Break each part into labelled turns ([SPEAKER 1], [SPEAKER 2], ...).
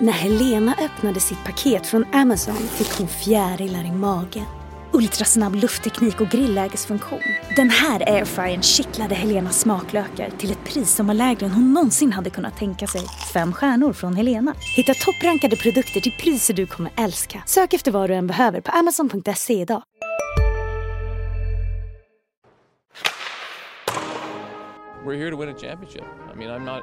[SPEAKER 1] När Helena öppnade sitt paket från Amazon fick hon fjärilar i magen. Ultrasnabb luftteknik och grillägesfunktion. Den här airfryern kittlade Helenas smaklökar till ett pris som var lägre än hon någonsin hade kunnat tänka sig. Fem stjärnor från Helena. Hitta topprankade produkter till priser du kommer älska. Sök efter vad du än behöver på amazon.se idag.
[SPEAKER 2] We're here to win a championship. I mean, I'm not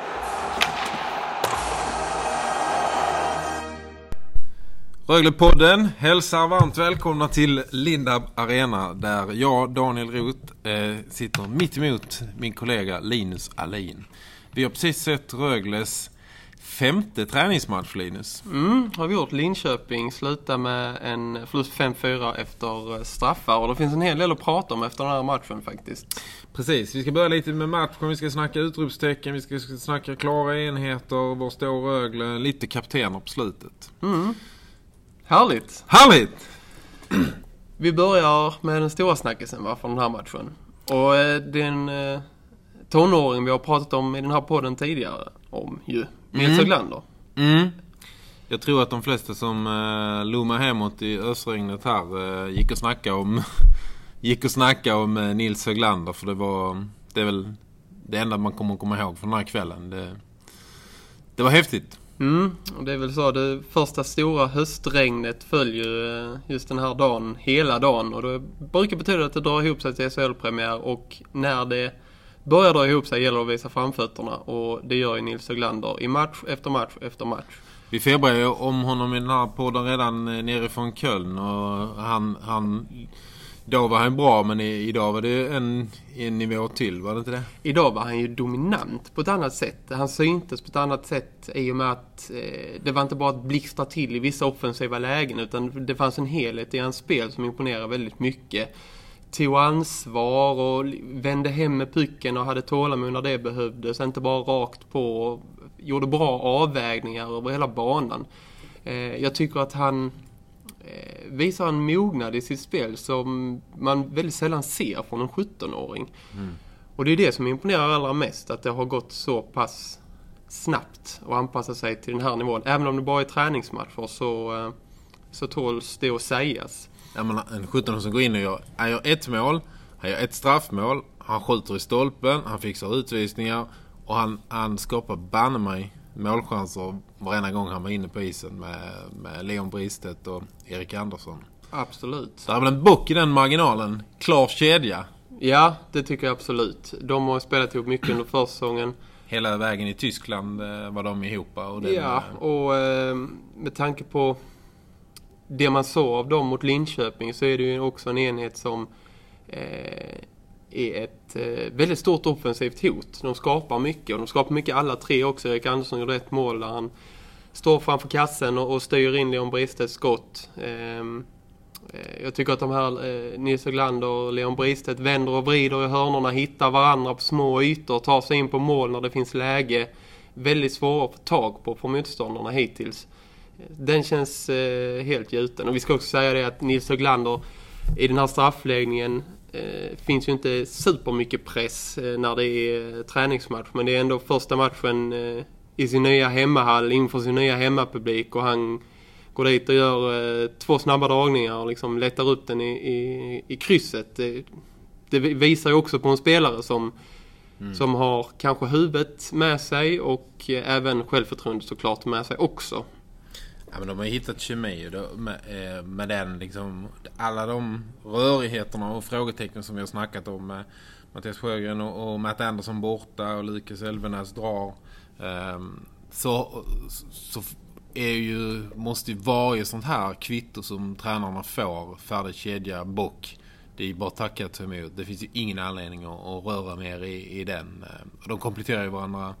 [SPEAKER 3] Röglepodden hälsar varmt välkomna till Lindab Arena där jag, Daniel Roth, eh, sitter mitt emot min kollega Linus Alin. Vi har precis sett Rögles femte träningsmatch, Linus.
[SPEAKER 4] Mm, har vi gjort. Linköping slutar med en förlust 5-4 efter straffar och det finns en hel del att prata om efter den här matchen faktiskt.
[SPEAKER 3] Precis, vi ska börja lite med matchen, vi ska snacka utropstecken, vi ska snacka klara enheter, var står Rögle, lite kaptener på slutet.
[SPEAKER 4] Mm. Härligt!
[SPEAKER 3] Härligt!
[SPEAKER 4] Vi börjar med den stora snackisen va, från den här matchen. Och eh, den eh, tonåring vi har pratat om i den här podden tidigare om ju, Nils Höglander.
[SPEAKER 3] Mm. Jag tror att de flesta som eh, lommar hemåt i ösregnet här eh, gick och snackade om gick och snackade om eh, Nils Höglander för det var det är väl det enda man kommer att komma ihåg från den här kvällen. Det, det var häftigt.
[SPEAKER 4] Mm, och det är väl så det första stora höstregnet följer eh, just den här dagen, hela dagen. Och det brukar betyda att det drar ihop sig till SHL-premiär och när det börjar dra ihop sig gäller det att visa framfötterna. Och det gör ju Nils Höglander i match efter match efter match.
[SPEAKER 3] Vi febrar ju om honom i den här podden redan eh, nerifrån Köln och han, han då var han bra men i, idag var det en, en nivå till, var det inte det?
[SPEAKER 4] Idag var han ju dominant på ett annat sätt. Han syntes på ett annat sätt i och med att eh, det var inte bara att blixtra till i vissa offensiva lägen utan det fanns en helhet i hans spel som imponerade väldigt mycket. Tog ansvar och vände hem med pucken och hade tålamod när det behövdes. Inte bara rakt på och gjorde bra avvägningar över hela banan. Eh, jag tycker att han eh, visar en mognad i sitt spel som man väldigt sällan ser från en 17-åring. Mm. Och det är det som imponerar allra mest, att det har gått så pass snabbt att anpassa sig till den här nivån. Även om det bara är träningsmatcher så, eh, så tåls det att sägas.
[SPEAKER 3] Ja, men en 17 som går in och gör, han gör ett mål, han gör ett straffmål, han skjuter i stolpen, han fixar utvisningar och han, han skapar banne mig målchanser varenda gång han var inne på isen med, med Leon Bristet och Erik Andersson.
[SPEAKER 4] Absolut.
[SPEAKER 3] Det är väl en bock i den marginalen. Klar kedja.
[SPEAKER 4] Ja, det tycker jag absolut. De har spelat ihop mycket under försäsongen.
[SPEAKER 3] Hela vägen i Tyskland eh, var de ihop. Och den,
[SPEAKER 4] ja, och eh, med tanke på det man såg av dem mot Linköping så är det ju också en enhet som eh, är ett eh, väldigt stort offensivt hot. De skapar mycket och de skapar mycket alla tre också. Erik Andersson gjorde ett mål där han står framför kassen och, och styr in Leon Bristedts skott. Ehm, eh, jag tycker att de här eh, Nils Höglander och Leon Bristedt vänder och vrider i hörnorna, hittar varandra på små ytor, tar sig in på mål när det finns läge. Väldigt svåra att få tag på för motståndarna hittills. Den känns eh, helt gjuten. Och vi ska också säga det att Nils Höglander i den här straffläggningen eh, finns ju inte supermycket press eh, när det är träningsmatch. Men det är ändå första matchen eh, i sin nya hemmahall inför sin nya hemmapublik. Och han går dit och gör eh, två snabba dragningar och liksom letar upp den i, i, i krysset. Det, det visar ju också på en spelare som, mm. som har kanske huvudet med sig och eh, även självförtroendet såklart med sig också.
[SPEAKER 3] Ja, men de har hittat kemi med, eh, med den liksom, alla de rörigheterna och frågetecken som vi har snackat om med Mattias Sjögren och, och Matt Andersson borta och Lukas Elvenäs drar um, så, så är ju, måste ju varje sånt här kvitto som tränarna får färdig kedja bock det är ju bara tacka ta emot. Det finns ju ingen anledning att, att röra mer i, i den. Eh, de kompletterar ju varandra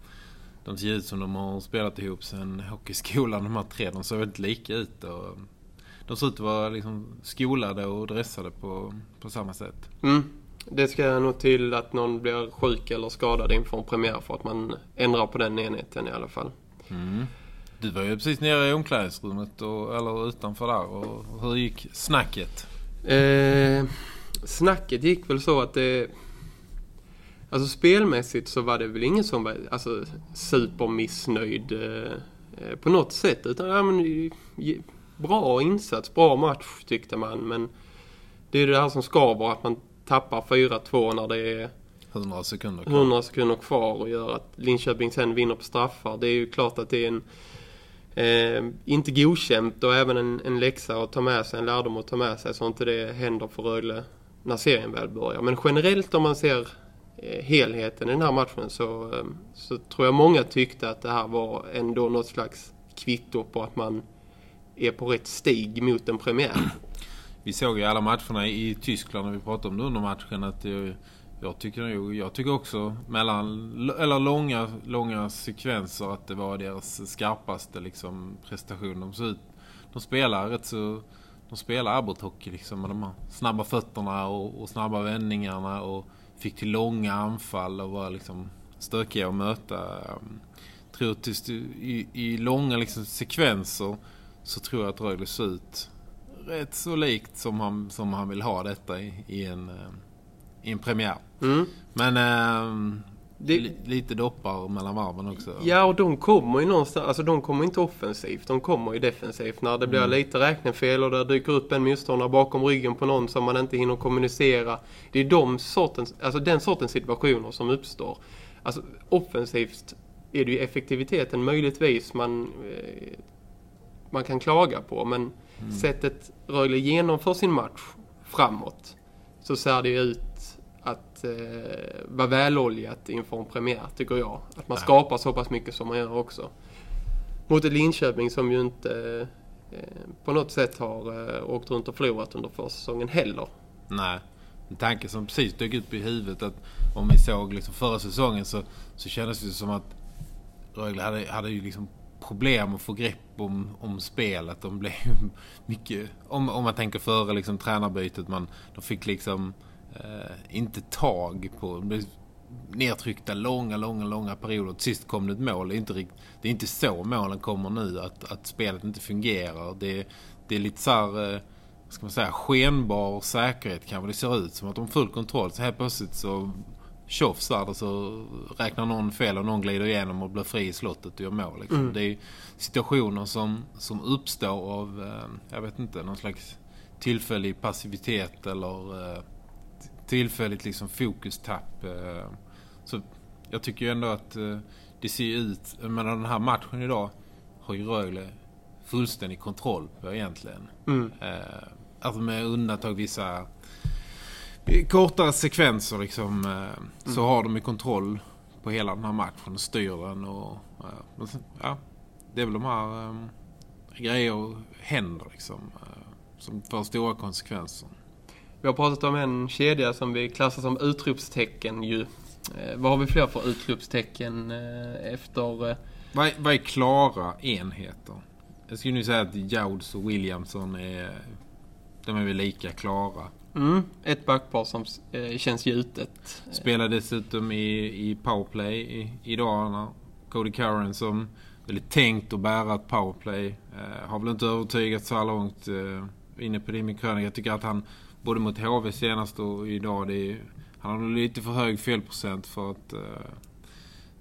[SPEAKER 3] de ser ut som de har spelat ihop sen hockeyskolan, de här tre. De ser väldigt lika ut. Och de ser ut att vara liksom skolade och dressade på, på samma sätt.
[SPEAKER 4] Mm. Det ska nog till att någon blir sjuk eller skadad inför en premiär för att man ändrar på den enheten i alla fall.
[SPEAKER 3] Mm. Du var ju precis nere i omklädningsrummet och, eller utanför där. Och hur gick snacket?
[SPEAKER 4] Eh, snacket gick väl så att det... Alltså spelmässigt så var det väl ingen som var alltså, supermissnöjd eh, eh på något sätt. Utan ja, men, bra insats, bra match tyckte man. Men det är det här som skaver att man tappar 4-2 när det är
[SPEAKER 3] 100 sekunder kvar.
[SPEAKER 4] 100 sekunder kvar och gör att Linköping sen vinner på straffar. Det är ju klart att det är en eh, inte godkänt och även en, en läxa att ta med sig, en lärdom att ta med sig så inte det händer för Rögle när serien väl börjar. Men generellt om man ser Eh, helheten i den här matchen så, eh, så tror jag många tyckte att det här var ändå något slags kvitto på att man är på rätt stig mot en premiär.
[SPEAKER 3] Vi såg ju alla matcherna i Tyskland när vi pratade om det under matchen att jag, jag tycker, jag tycker också mellan, eller långa, långa sekvenser att det var deras skarpaste liksom, prestation. De, ser ut, de spelar rätt så... De spelar arbethockey liksom med de här snabba fötterna och, och, snabba vändningarna och fick till långa anfall och var liksom stökiga att möta. Um, tror att i, i långa liksom, sekvenser så tror jag att Rögle ser ut rätt så likt som han, som han vill ha detta i, i en, um, i en premiär. Mm. Men eh, det, lite doppar mellan varven också.
[SPEAKER 4] Ja, och de kommer ju någonstans, alltså de kommer inte offensivt, de kommer ju defensivt. När det blir mm. lite räknefel och det dyker upp en motståndare bakom ryggen på någon som man inte hinner kommunicera. Det är de sortens, alltså den sortens situationer som uppstår. Alltså offensivt är det ju effektiviteten möjligtvis man, eh, man kan klaga på. Men mm. sättet Rögle genomför sin match framåt så ser det ut att eh, vara väloljat inför en premiär, tycker jag. Att man skapar så pass mycket som man gör också. Mot ett Linköping som ju inte eh, på något sätt har eh, åkt runt och förlorat under försäsongen heller.
[SPEAKER 3] Nej, en tanke som precis dök upp i huvudet att om vi såg liksom förra säsongen så, så kändes det som att Rögle hade, hade ju liksom problem att få grepp om, om spelet. De blev mycket, om, om man tänker före liksom tränarbytet, man, de fick liksom eh, inte tag på. Nedtryckta långa, långa, långa perioder. Till sist kom det ett mål. Det är inte, rikt, det är inte så målen kommer nu. Att, att spelet inte fungerar. Det, det är lite så här, eh, ska man säga, skenbar säkerhet kanske det ser ut. Som att de har full kontroll. Så helt plötsligt så tjofs där så räknar någon fel och någon glider igenom och blir fri i slottet och gör mål. Liksom. Mm. Det är situationer som, som uppstår av, eh, jag vet inte, någon slags tillfällig passivitet eller eh, tillfälligt liksom fokustapp. Eh, så jag tycker ju ändå att eh, det ser ut, men den här matchen idag har ju Rögle fullständig kontroll på egentligen. Mm. Eh, alltså med undantag vissa kortare sekvenser liksom mm. så har de ju kontroll på hela den här matchen och styr den och ja, det är väl de här grejer händer liksom som får stora konsekvenser.
[SPEAKER 4] Vi har pratat om en kedja som vi klassar som utropstecken ju. Eh, vad har vi fler för utropstecken eh, efter... Eh...
[SPEAKER 3] Vad, är, vad är klara enheter? Jag skulle nu säga att Jouds och Williamson är... De är väl lika klara.
[SPEAKER 4] Mm, ett backpar som eh, känns gjutet.
[SPEAKER 3] Spelar dessutom i, i powerplay i, idag när Cody Curran som väldigt tänkt att bära ett powerplay. Eh, har väl inte övertygat så här långt eh, inne på det med krönika. Jag tycker att han både mot HV senast och idag. Det är, han har lite för hög felprocent för att uh,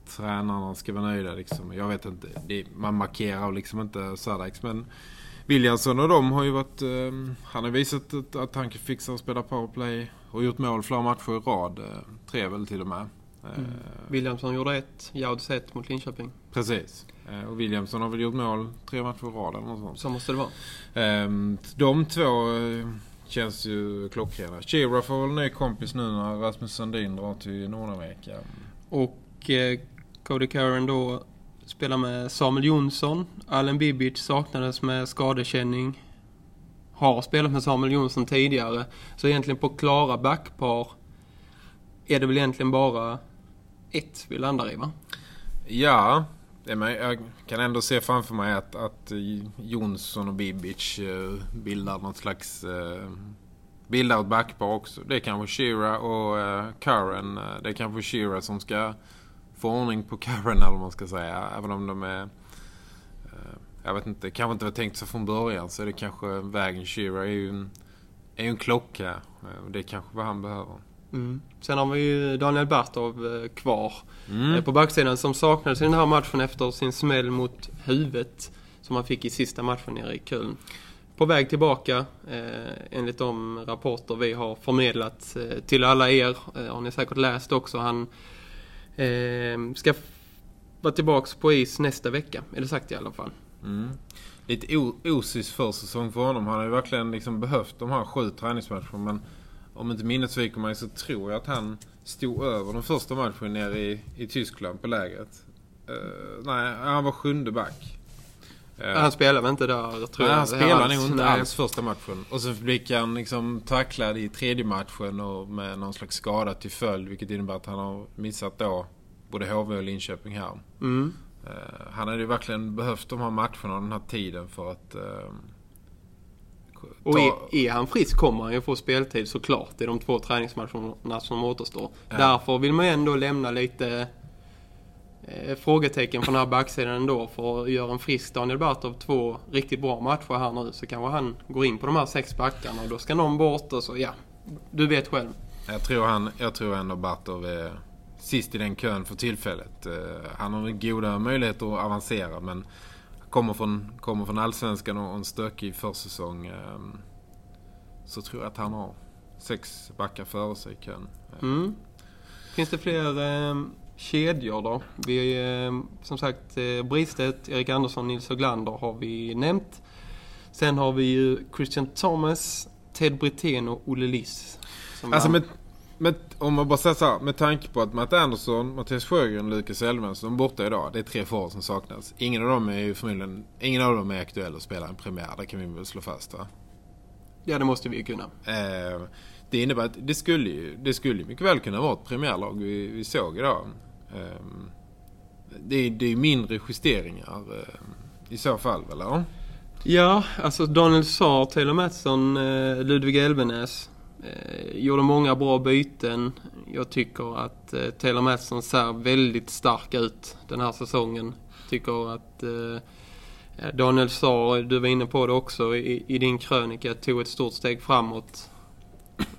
[SPEAKER 3] tränarna ska vara nöjda. Liksom. Jag vet inte, det, man markerar liksom inte Sadax. Men Williamson och de har ju varit... Uh, han har visat att, att han kan fixa och spela powerplay. Och gjort mål flera matcher i rad. Uh, tre väl till och med.
[SPEAKER 4] Mm. Williamson gjorde ett, Jauds ett mot Linköping.
[SPEAKER 3] Precis. Och Williamson har väl gjort mål tre matcher i rad eller något sånt.
[SPEAKER 4] Så måste det vara.
[SPEAKER 3] Ehm, de två Känns ju klockrena. Chira får väl ny kompis nu när Rasmus Sandin drar till Nordamerika.
[SPEAKER 4] Och eh, Cody Curran då spelar med Samuel Jonsson. Allen Bibic saknades med skadekänning. Har spelat med Samuel Jonsson tidigare. Så egentligen på klara backpar är det väl egentligen bara ett vi landar i va?
[SPEAKER 3] Ja, jag kan ändå se framför mig att, att Jonsson och Bibic eh, bildar något slags eh, bildar ett backpar också. Det är kanske Shira och eh, Karen. Det är kanske Shira som ska få ordning på Karen eller vad man ska säga. Även om de är... Jag vet inte, kanske inte var tänkt så från början så är det kanske vägen Shira är ju en, är ju en klocka. Det är kanske vad han behöver.
[SPEAKER 4] Mm. Sen har vi ju Daniel Bartov kvar mm. på backsidan som saknades i den här matchen efter sin smäll mot huvudet som han fick i sista matchen nere i Köln på väg tillbaka eh, enligt de rapporter vi har förmedlat eh, till alla er. Eh, har ni säkert läst också. Han eh, ska vara tillbaka på is nästa vecka, är det sagt i alla fall.
[SPEAKER 3] Mm. Lite osis försäsong för honom. Han har ju verkligen liksom behövt de här sju träningsmatcherna. Men om inte minnet sviker mig så tror jag att han stod över den första matchen nere i, i Tyskland på lägret. Uh, nej, han var sjunde back.
[SPEAKER 4] Han spelar väl inte där
[SPEAKER 3] tror Nej, han spelar nog inte alls första matchen. Och så fick han liksom tacklad i tredje matchen och med någon slags skada till följd. Vilket innebär att han har missat då både HV och Linköping här. Mm. Uh, han hade ju verkligen behövt de här matcherna och den här tiden för att...
[SPEAKER 4] Och är, är, han frisk kommer han ju få speltid såklart i de två träningsmatcherna som återstår. Ja. Därför vill man ju ändå lämna lite eh, frågetecken från den här backsidan ändå för att göra en frisk Daniel Bartov två riktigt bra matcher här nu så kanske han går in på de här sex backarna och då ska någon bort och så ja, du vet själv.
[SPEAKER 3] Jag tror, han, jag tror ändå Bartov är sist i den kön för tillfället. Eh, han har goda möjligheter att avancera men kommer från, kommer från allsvenskan och en stökig försäsong eh, så tror jag att han har sex backar före sig i kön.
[SPEAKER 4] Mm. Finns det fler eh, kedjor då. Vi, eh, som sagt, eh, Bristet, Erik Andersson, Nils Höglander har vi nämnt. Sen har vi ju Christian Thomas, Ted Brithén och Olle Liss.
[SPEAKER 3] Alltså med, med, om man bara säger så här, med tanke på att Matt Andersson, Mattias Sjögren och Lukas Elfven är borta idag. Det är tre forwards som saknas. Ingen av dem är ju förmodligen, ingen av dem är aktuell att spela en premiär. Det kan vi väl slå fast va?
[SPEAKER 4] Ja, det måste vi ju kunna.
[SPEAKER 3] Eh, det innebär att det skulle ju, det skulle mycket väl kunna vara ett premiärlag vi, vi såg idag. Ehm, det är, det är mindre justeringar ehm, i så fall, eller?
[SPEAKER 4] Ja, alltså Daniel Saar, Taylor Mattsson, eh, Ludvig Elvenäs eh, Eh, gjorde många bra byten. Jag tycker att eh, Taylor Matson ser väldigt stark ut den här säsongen. Tycker att eh, eh, Daniel Saar, du var inne på det också i, i din krönika, tog ett stort steg framåt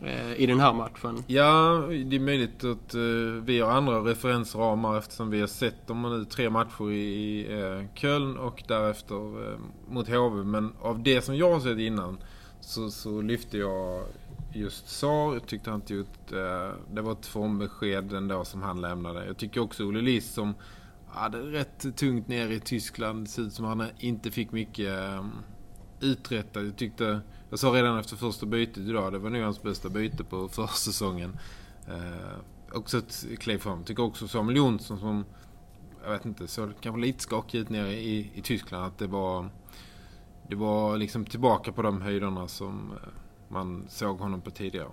[SPEAKER 4] Eh, i den här matchen.
[SPEAKER 3] Ja, det är möjligt att eh, vi har andra referensramar eftersom vi har sett dem nu tre matcher i uh, Köln och därefter mot HV. Men av det som jag har sett innan så, så lyfte jag just sa, Jag tyckte han inte ut, eh, det var ett formbesked ändå som han lämnade. Jag tycker också Olle Liss som hade rätt tungt ner i Tyskland. Det ser ut som han inte fick mycket eh, uträttat. Jag tyckte jag sa redan efter första bytet idag, det var nog hans bästa byte på försäsongen. Eh, också ett kliv fram. Tycker också Samuel Jonsson som, jag vet inte, såg kanske lite skakig ut nere i, i Tyskland. Att det var, det var liksom tillbaka på de höjderna som eh, man såg honom på tidigare.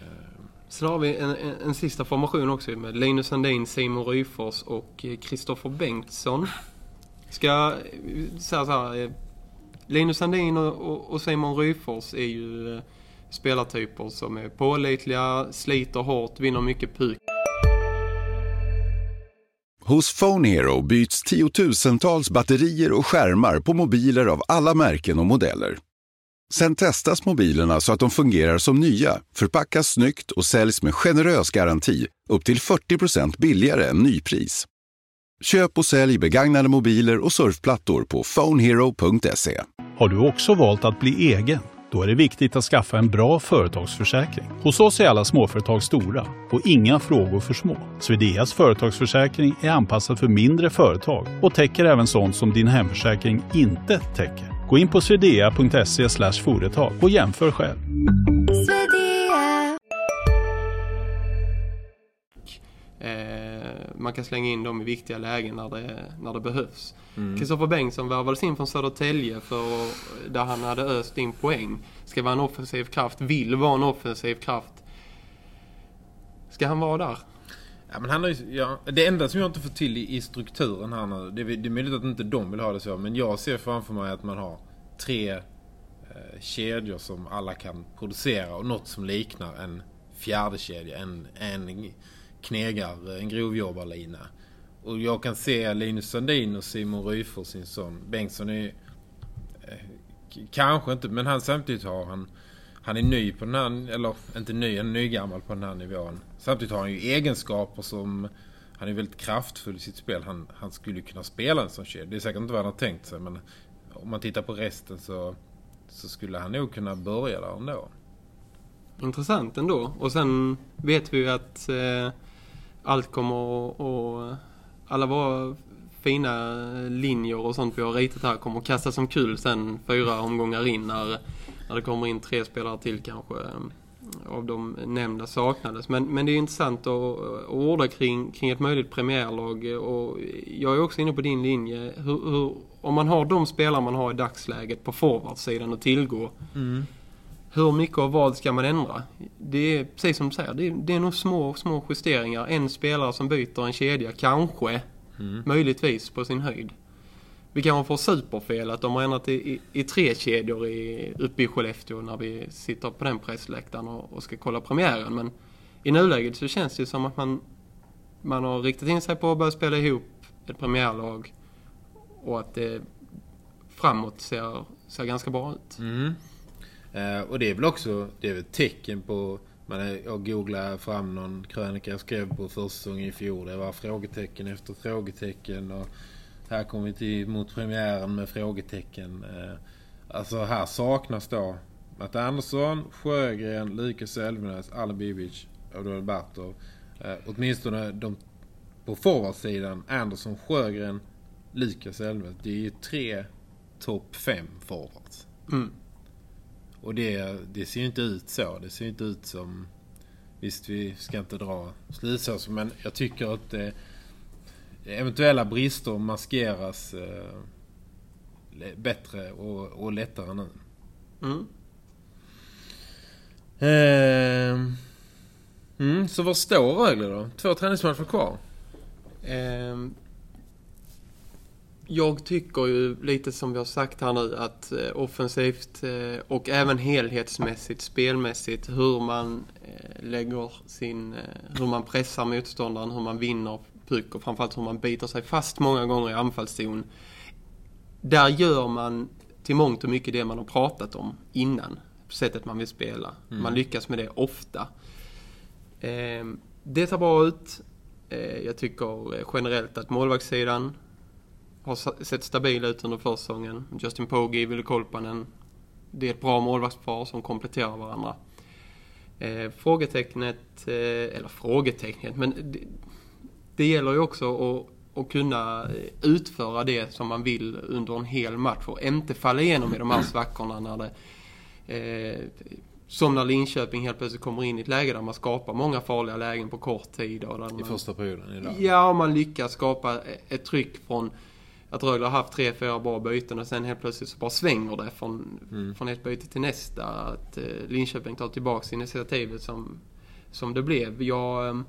[SPEAKER 4] Eh. Sen har vi en, en, en, sista formation också med Linus Sandin, Simon Ryfors och Kristoffer Bengtsson. Ska säga så här, Linus Sandin och, Simon Ryfors är ju eh, spelartyper som är pålitliga, sliter hårt, vinner mycket puk.
[SPEAKER 5] Hos Phone Hero byts tiotusentals batterier och skärmar på mobiler av alla märken och modeller. Sen testas mobilerna så att de fungerar som nya, förpackas snyggt och säljs med generös garanti upp till 40% billigare än nypris. Köp och sälj begagnade mobiler och surfplattor på phonehero.se.
[SPEAKER 6] Har du också valt att bli egen? Då är det viktigt att skaffa en bra företagsförsäkring. Hos oss är alla småföretag stora och inga frågor för små. Swedeas företagsförsäkring är anpassad för mindre företag och täcker även sånt som din hemförsäkring inte täcker. Gå in på swedea.se företag och jämför själv.
[SPEAKER 4] man kan slänga in dem i viktiga lägen när det, när det behövs. Kristoffer mm. Bengtsson värvades in från Södertälje för, där han hade öst in poäng. Ska vara en offensiv kraft, vill vara en offensiv kraft. Ska han vara där?
[SPEAKER 3] Ja, men han har ju, ja, det enda som jag inte får till i, i strukturen här nu, det, är- det är möjligt att inte de vill ha det så, men jag ser framför mig att man har tre eh, kedjor som alla kan producera och något som liknar en fjärde kedja, en, en knegar, en grovjobbarlina. Och jag kan se Linus Sandin och Simon Ryfors sin son. Bengtsson är eh, kanske inte, men han samtidigt har han han är ny på den här, eller inte ny, han är nygammal på den här nivån. Samtidigt har han ju egenskaper som, han är väldigt kraftfull i sitt spel. Han, han skulle ju kunna spela en sån kedja. Det är säkert inte vad han har tänkt sig men om man tittar på resten så, så skulle han nog kunna börja där ändå.
[SPEAKER 4] Intressant ändå. Och sen vet vi ju att eh, allt kommer att... och Alla våra fina linjer och sånt vi har ritat här kommer kastas som kul sen fyra omgångar in när, när det kommer in tre spelare till kanske eh, av de nämnda saknades. Men, men det är intressant att, att orda kring, kring ett möjligt premiärlag och jag är också inne på din linje. Hur, hur, om man har de spelare man har i dagsläget på forwardsidan att tillgå hur mycket av vad ska man ändra? Det är precis som du säger, det är, det är nog små, små justeringar. En spelare som byter en kedja, kanske, möjligtvis på sin höjd. Vi kanske får superfel att de har ändrat i, i, i tre kedjor i, uppe i Skellefteå när vi sitter på den pressläktaren och, och ska kolla premiären. Men i nuläget så känns det som att man, man har riktat in sig på att börja spela ihop ett premiärlag och att det framåt ser, ser ganska bra ut.
[SPEAKER 3] Mm. Eh, och det är väl också det är väl ett tecken på... Man är, jag googlade fram någon krönika jag skrev på försäsongen i fjol. Det var frågetecken efter frågetecken. Och här kommer vi till mot premiären med frågetecken. Eh, alltså här saknas då Matte Andersson, Sjögren, Lukas Elvenäs, Allen Bibic och då Alberto. Eh, åtminstone de på forwardsidan. Andersson, Sjögren, Lukas Elvenäs. Det är ju tre topp fem forwards.
[SPEAKER 4] Mm.
[SPEAKER 3] Och det, det ser ju inte ut så. Det ser ju inte ut som... Visst, vi ska inte dra slutsatser, men jag tycker att eh, eventuella brister maskeras eh, bättre och, och lättare nu.
[SPEAKER 4] Mm.
[SPEAKER 3] Ehm. Mm, så vad står Rögle då? Två träningsmatcher kvar.
[SPEAKER 4] Ehm, jag tycker ju lite som vi har sagt här nu att eh, offensivt eh, och även helhetsmässigt, spelmässigt, hur man eh, lägger sin, eh, hur man pressar motståndaren, hur man vinner puck och framförallt hur man biter sig fast många gånger i anfallszon. Där gör man till mångt och mycket det man har pratat om innan. Sättet man vill spela. Man lyckas med det ofta. Ehm, det tar bra ut. Eh, Jag tycker generellt att målvaktssidan har sett stabil ut under försäsongen. Justin Pogge, Ville Kolpanen. Det är ett bra målvaktspar som kompletterar varandra. Eh, frågetecknet, eh, eller frågetecknet, men det, det gäller ju också att, att kunna eh, utföra det som man vill under en hel match och inte falla igenom i de här svackorna när det eh, som när Linköping helt plötsligt kommer in i ett läge där man skapar många farliga lägen på kort tid. Och där
[SPEAKER 3] I
[SPEAKER 4] man,
[SPEAKER 3] första perioden idag.
[SPEAKER 4] Ja, och man lyckas skapa ett tryck från att Rögle har haft tre, fyra bra byten och sen helt plötsligt så bara svänger det från, från ett byte till nästa. Att eh, Linköping tar tillbaka initiativet som, som det blev. Jag, eh,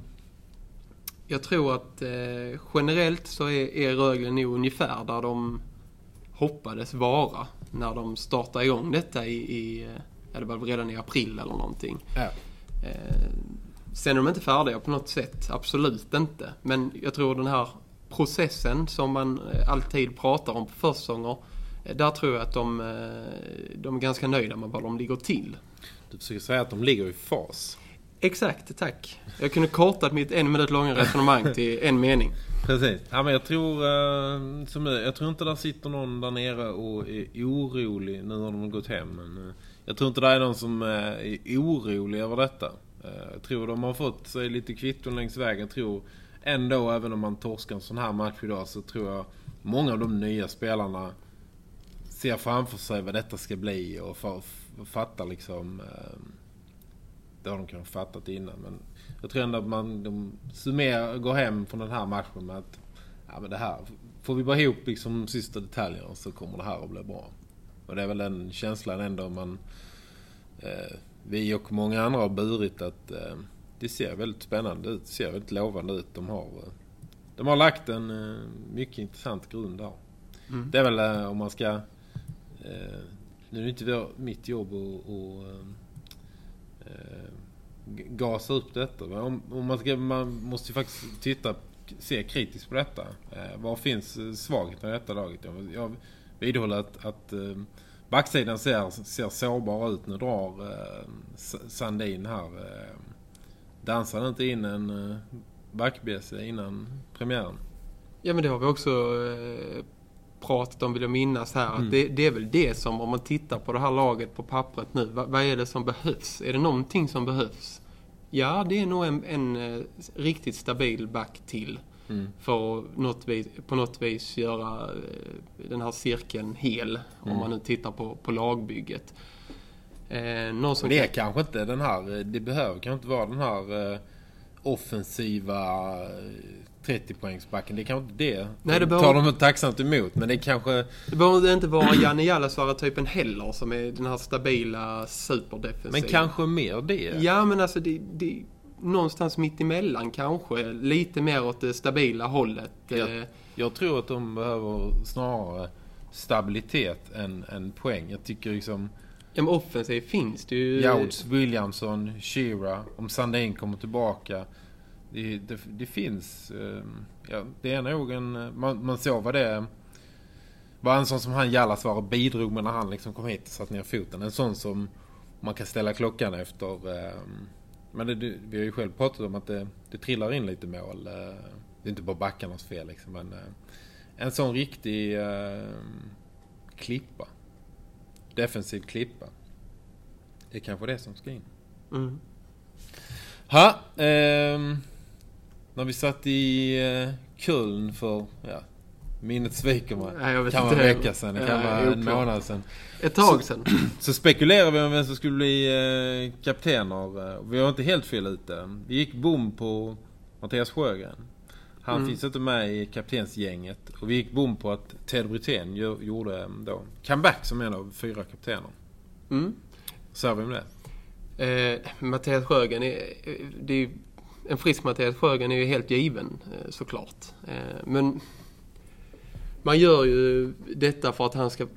[SPEAKER 4] jag tror att eh, generellt så är, är Rögle nog ungefär där de hoppades vara när de startade igång detta i, i eh, ja, det var redan i april eller någonting.
[SPEAKER 3] Ja.
[SPEAKER 4] Eh, sen är de inte färdiga på något sätt, absolut inte. Men jag tror den här processen som man eh, alltid pratar om på försäsonger, eh, där tror jag att de, de är ganska nöjda med vad de ligger till.
[SPEAKER 3] Du försöker säga att de ligger i fas.
[SPEAKER 4] Exakt, tack. Jag kunde kortat mitt en minut långa resonemang till en mening.
[SPEAKER 3] Precis. Ja, men jag tror, eh, som det, jag tror inte där sitter någon där nere och är orolig. Nu när de gått hem. Men, eh, jag tror inte det är någon som eh, är orolig över detta. Jag tror de har fått sig lite kvitton längs vägen. Jag tror ändå, även om man torskar en sån här match idag, så tror jag många av de nya spelarna ser framför sig vad detta ska bli och fattar liksom eh, det har de kanske fattat innan men jag tror ändå att man de summerar, går hem från den här matchen med att ja men det här, får vi bara ihop liksom sista detaljerna så kommer det här att bli bra. Och det är väl den känslan ändå man eh, vi och många andra har burit att eh, det ser väldigt spännande ut. Det ser väldigt lovande ut. De har, eh, de har lagt en eh, mycket intressant grund där. Mm. Det är väl eh, om man ska... Eh, nu är det inte mitt jobb att Eh, gasa upp detta. Men om, om man, ska, man måste ju faktiskt titta, se kritiskt på detta. Eh, var finns eh, svagheten i detta laget? Jag, jag vidhåller att, att eh, backsidan ser, ser sårbar ut. Nu drar eh, Sandin här. Eh, dansade inte in en eh, innan premiären?
[SPEAKER 4] Ja men det har vi också eh, pratat om vill jag minnas här. Mm. Att det, det, är väl det som, om man tittar på det här laget på pappret nu. Vad, vad, är det som behövs? Är det någonting som behövs? Ja, det är nog en, en, en eh, riktigt stabil back till. Mm. För att något vis, på något vis göra eh, den här cirkeln hel. Mm. Om man nu tittar på, på lagbygget.
[SPEAKER 3] Eh, någon som det är kan... kanske inte den här, det behöver kanske inte vara den här eh, offensiva 30-poängsbacken. Eh, det är kanske inte det. Nej, det behöver... tar de tacksamt emot. Men det kanske...
[SPEAKER 4] Det behöver inte vara Janne Jallasvaara-typen heller som är den här stabila superdefensiva.
[SPEAKER 3] Men kanske mer det?
[SPEAKER 4] Ja, men alltså det, det, någonstans mitt emellan kanske. Lite mer åt det stabila hållet.
[SPEAKER 3] Jag, eh. jag tror att de behöver snarare stabilitet än, än poäng. Jag tycker liksom...
[SPEAKER 4] Ja, men offensiv finns det ju...
[SPEAKER 3] Jouds, Williamson, Shira. Om Sandin kommer tillbaka. Det, det, det finns... Ehm, ja, det är nog en... Man, man såg vad det var en sån som han Jallas var och bidrog med när han liksom kom hit och satt ner foten. En sån som man kan ställa klockan efter. Ehm, men det, vi har ju själv pratat om att det, det trillar in lite mål. Eh, det är inte bara backarnas fel liksom. Men eh, en sån riktig uh, klippa. Defensiv klippa. Det är kanske det som ska in. Mm. Ha, eh, när vi satt i eh, Köln för, ja, minnet sviker mig. Nej, jag vet kan vara en vecka sedan, det kan vara en månad sedan.
[SPEAKER 4] Ett tag sedan.
[SPEAKER 3] Så, så spekulerade vi om vem som skulle bli eh, kaptener. Vi var inte helt fel ute. Vi gick bom på Mattias Sjögren. Han mm. finns inte med i kaptensgänget. Och vi gick bom på att Ted Brithén gjorde eh, då comeback som en av fyra kaptener. Mm. Sa vi om det?
[SPEAKER 4] Eh, Mattias Sjögren, är, det är, en frisk Mattias Sjögren är ju helt given eh, såklart. Eh, men man gör ju detta för att han ska,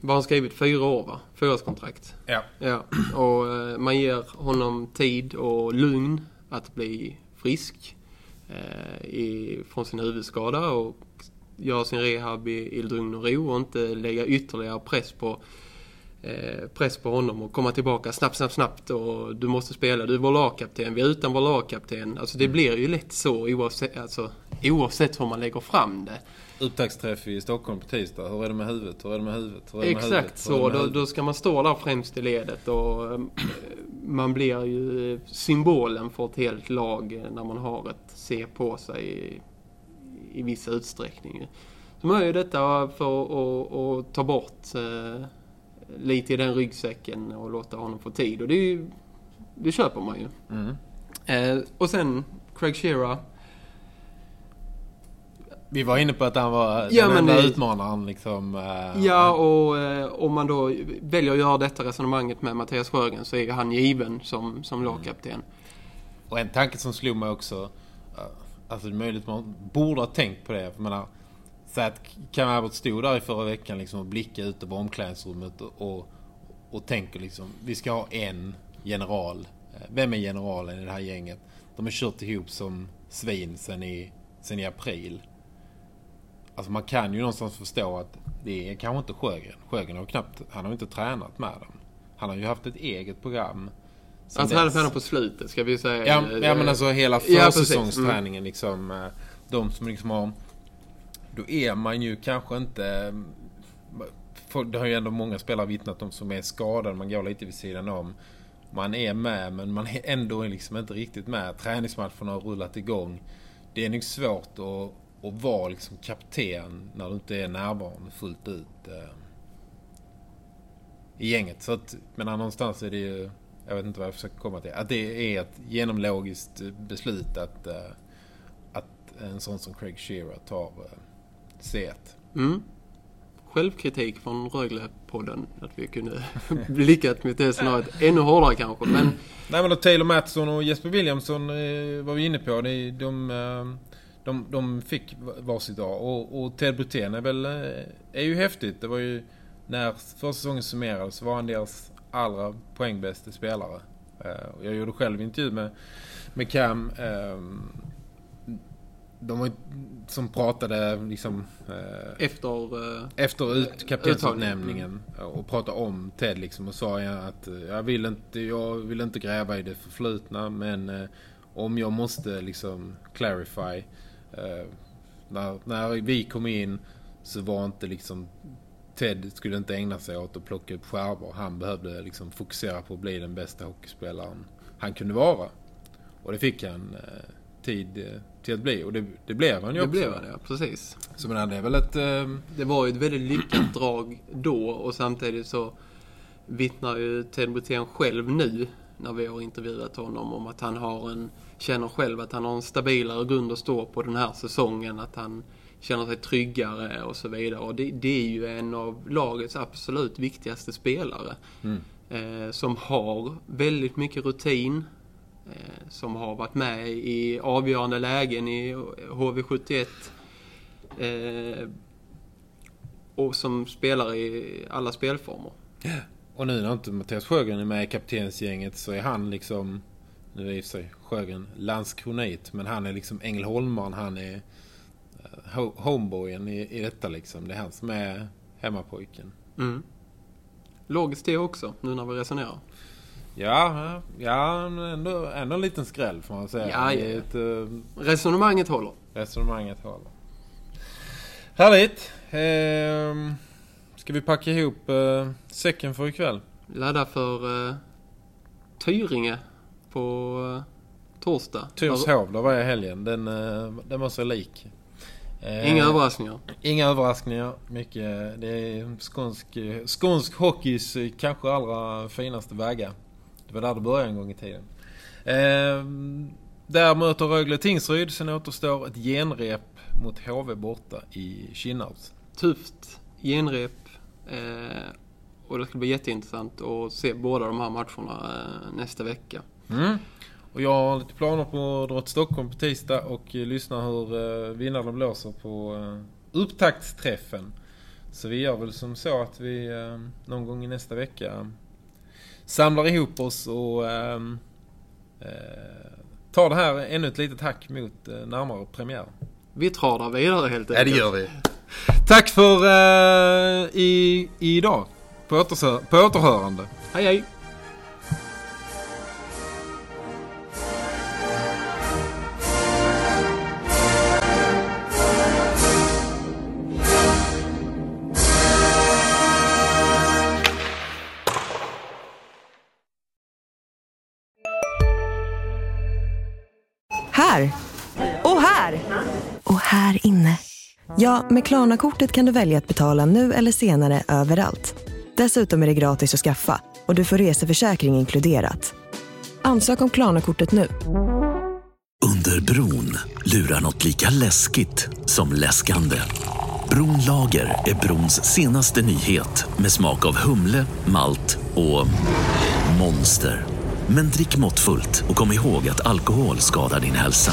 [SPEAKER 4] vad han skrivit, fyra år va? Fyraårskontrakt.
[SPEAKER 3] Ja.
[SPEAKER 4] ja. Och eh, man ger honom tid och lugn att bli frisk i, från sin huvudskada och göra sin rehab i, i lugn och ro och inte lägga ytterligare press på press på honom och komma tillbaka snabbt, snabbt, snabbt och du måste spela. Du är vår lagkapten, vi är utan vår lagkapten. Alltså det mm. blir ju lätt så oavsett, alltså, oavsett hur man lägger fram det.
[SPEAKER 3] Upptaktsträff i Stockholm på tisdag. Hur är det med huvudet? Hur är det med huvudet? Hur är
[SPEAKER 4] det
[SPEAKER 3] med
[SPEAKER 4] Exakt huvudet? så. Då, då, ska man stå där främst i ledet och äh, man blir ju symbolen för ett helt lag när man har ett C på sig i, i viss utsträckning. Så man gör ju detta för att, ta bort äh, lite i den ryggsäcken och låta honom få tid. Och det, ju, det köper man ju. Mm. Eh, och sen Craig Shearer.
[SPEAKER 3] Vi var inne på att han var ja, den enda utmanaren liksom.
[SPEAKER 4] Eh, ja, och eh, om man då väljer att göra detta resonemanget med Mattias Sjögren så är han given som, som mm. lagkapten.
[SPEAKER 3] Och en tanke som slog mig också. Eh, alltså det är möjligt man borde ha tänkt på det. För menar, så att Cam Abbott stod där i förra veckan liksom och blickade ut över omklädningsrummet och, och, och tänker liksom, vi ska ha en general. Eh, vem är generalen i det här gänget? De har kört ihop som svin sen i, sen i april. Alltså man kan ju någonstans förstå att det är kanske inte Sjögren. Sjögren har knappt, han har inte tränat med dem. Han har ju haft ett eget program.
[SPEAKER 4] Han tränade med dem på slutet ska vi säga.
[SPEAKER 3] Ja, ja men alltså hela försäsongsträningen ja, mm. liksom. Eh, de som liksom har då är man ju kanske inte... Det har ju ändå många spelare vittnat om som är skadade. Man går lite vid sidan om. Man är med men man är ändå liksom inte riktigt med. Träningsmatcherna har rullat igång. Det är nog svårt att, att vara liksom kapten när du inte är närvarande fullt ut eh, i gänget. Så att, men någonstans är det ju, jag vet inte vad jag försöker komma till, att det är ett genomlogiskt beslut att, eh, att en sån som Craig Shearer tar eh, C1.
[SPEAKER 4] Mm. självkritik från Rögle-podden. Att vi kunde blickat mot det scenariot ännu hårdare kanske. Men
[SPEAKER 3] Nej men då Taylor Mattsson och Jesper Williamson eh, var vi inne på. De, de, eh, de, de fick varsitt dag. Och, och Ted Brithén är väl eh, är ju häftigt. Det var ju när första säsongen summerades var han deras allra poängbästa spelare. Eh, jag gjorde själv intervju med, med Cam. Eh, de var, som pratade liksom eh,
[SPEAKER 4] efter... eh,
[SPEAKER 3] efter ut, kaptensutnämningen
[SPEAKER 4] Mm.
[SPEAKER 3] och pratade om Ted liksom och sa ja, att eh, jag vill, inte, jag vill inte gräva i det förflutna men eh, om jag måste liksom clarify eh, när, när vi kom in så var inte liksom Ted skulle inte ägna sig åt att plocka upp skärvor. Han behövde liksom fokusera på att bli den bästa hockeyspelaren han kunde vara. Och det fick han eh, tid eh, till att bli. Och det, det blev han ju
[SPEAKER 4] det
[SPEAKER 3] också.
[SPEAKER 4] blev det, ja. Precis.
[SPEAKER 3] Så men det är väl ett... Eh,
[SPEAKER 4] Det var ju ett väldigt lyckat drag då och samtidigt så vittnar ju Ted Brithén själv nu när vi har intervjuat honom om att han har en, känner själv att han har en stabilare grund att stå på den här säsongen. Att han känner sig tryggare och så vidare. Och det, det är ju en av lagets absolut viktigaste spelare. Eh, som har väldigt mycket rutin. Eh, som har varit med i avgörande lägen i HV71. Eh, och som spelar i alla spelformer.
[SPEAKER 3] Och nu när inte Mattias Sjögren är med i kaptensgänget så är han liksom... Nu är i och för sig Sjögren landskronit men han är liksom Ängelholmaren. Han är eh, ho- homeboyen i, i detta liksom. Det är han som är hemmapojken.
[SPEAKER 4] Mm. Logiskt det också, nu när vi resonerar.
[SPEAKER 3] Ja, ja ändå, ändå en liten skräll får man säga.
[SPEAKER 4] Ja, ja.
[SPEAKER 3] ett, eh,
[SPEAKER 4] Resonemanget håller.
[SPEAKER 3] resonemanget håller. Härligt! Ehm, ska vi packa ihop eh, säcken för ikväll?
[SPEAKER 4] Ladda för uh, Tyringe på uh, torsdag.
[SPEAKER 3] Tyrshov, där var jag helgen. Den, eh, den var så lik. Eh,
[SPEAKER 4] Inga överraskningar.
[SPEAKER 3] Inga överraskningar. Mycket, det är skånsk, eh, skånsk hockeys eh, kanske allra finaste vägar. Det var där det började en gång i tiden. Eh, där möter Rögle Tingsryd. Sen återstår ett genrep mot HV borta i Kinnarps.
[SPEAKER 4] Tufft genrep. Eh, och det ska bli jätteintressant att se båda de här matcherna eh, nästa vecka.
[SPEAKER 3] Mm. Och jag har lite planer på att dra till Stockholm på tisdag och eh, lyssna hur eh, vinnarna blåser på eh, upptaktsträffen. Så vi gör väl som så att vi eh, någon gång i nästa vecka samlar ihop oss och eh, eh, tar det här ännu ett litet hack mot eh, närmare premiär.
[SPEAKER 4] Vi tradar vidare helt enkelt.
[SPEAKER 3] Ja, det gör vi. Tack för eh, i, idag. På, återsö- på återhörande.
[SPEAKER 4] Hej hej!
[SPEAKER 7] Ja, med Klarna-kortet kan du välja att betala nu eller senare överallt. Dessutom är det gratis att skaffa och du får reseförsäkring inkluderat. Ansök om Klarna-kortet nu.
[SPEAKER 8] Under bron lurar något lika läskigt som läskande. Bronlager är brons senaste nyhet med smak av humle, malt och monster. Men drick måttfullt och kom ihåg att alkohol skadar din hälsa.